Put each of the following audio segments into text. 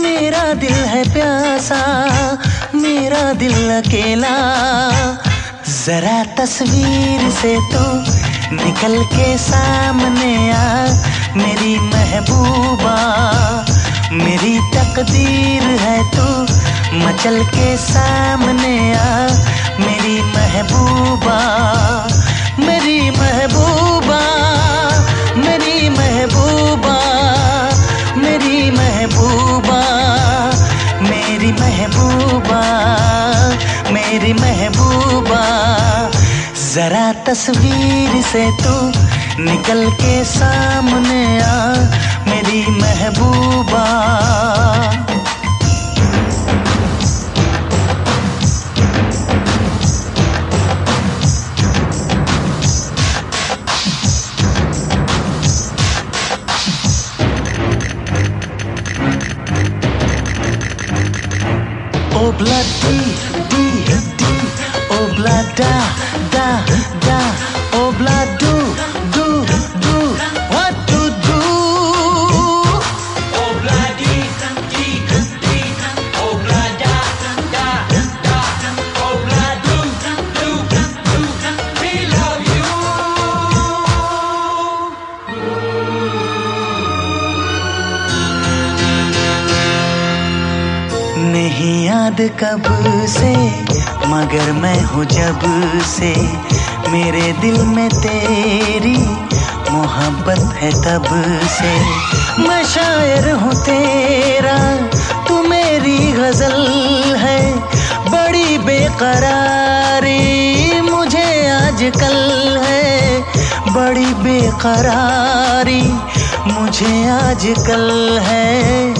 मेरा दिल है प्यासा, मेरा दिल अकेला। जरा तस्वीर से तो निकल के सामने आ, मेरी महबूबा। मेरी तकदीर है तू मचल के सामने आ, मेरी महबूबा। मेरी महबूबा तस्वीर से तू निकल के सामने आ मेरी महबूबा। di di Obla da da da नहीं याद कब से, मगर मैं हूँ जब से। मेरे दिल में तेरी मोहब्बत है तब से। मैं शायर हूँ तेरा, तू मेरी गज़ल है। बड़ी बेकरारी मुझे आजकल है। बड़ी बेकरारी मुझे आजकल है।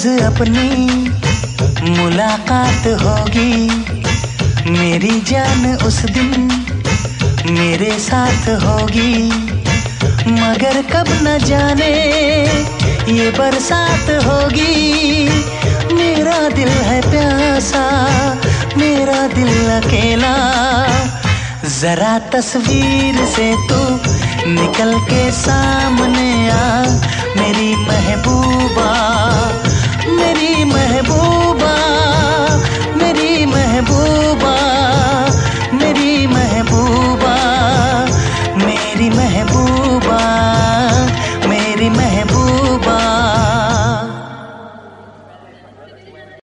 रोज अपनी मुलाकात होगी। मेरी जान उस दिन मेरे साथ होगी। मगर कब न जाने ये बरसात होगी। मेरा दिल है प्यासा, मेरा दिल अकेला। जरा तस्वीर से तू निकल के सामने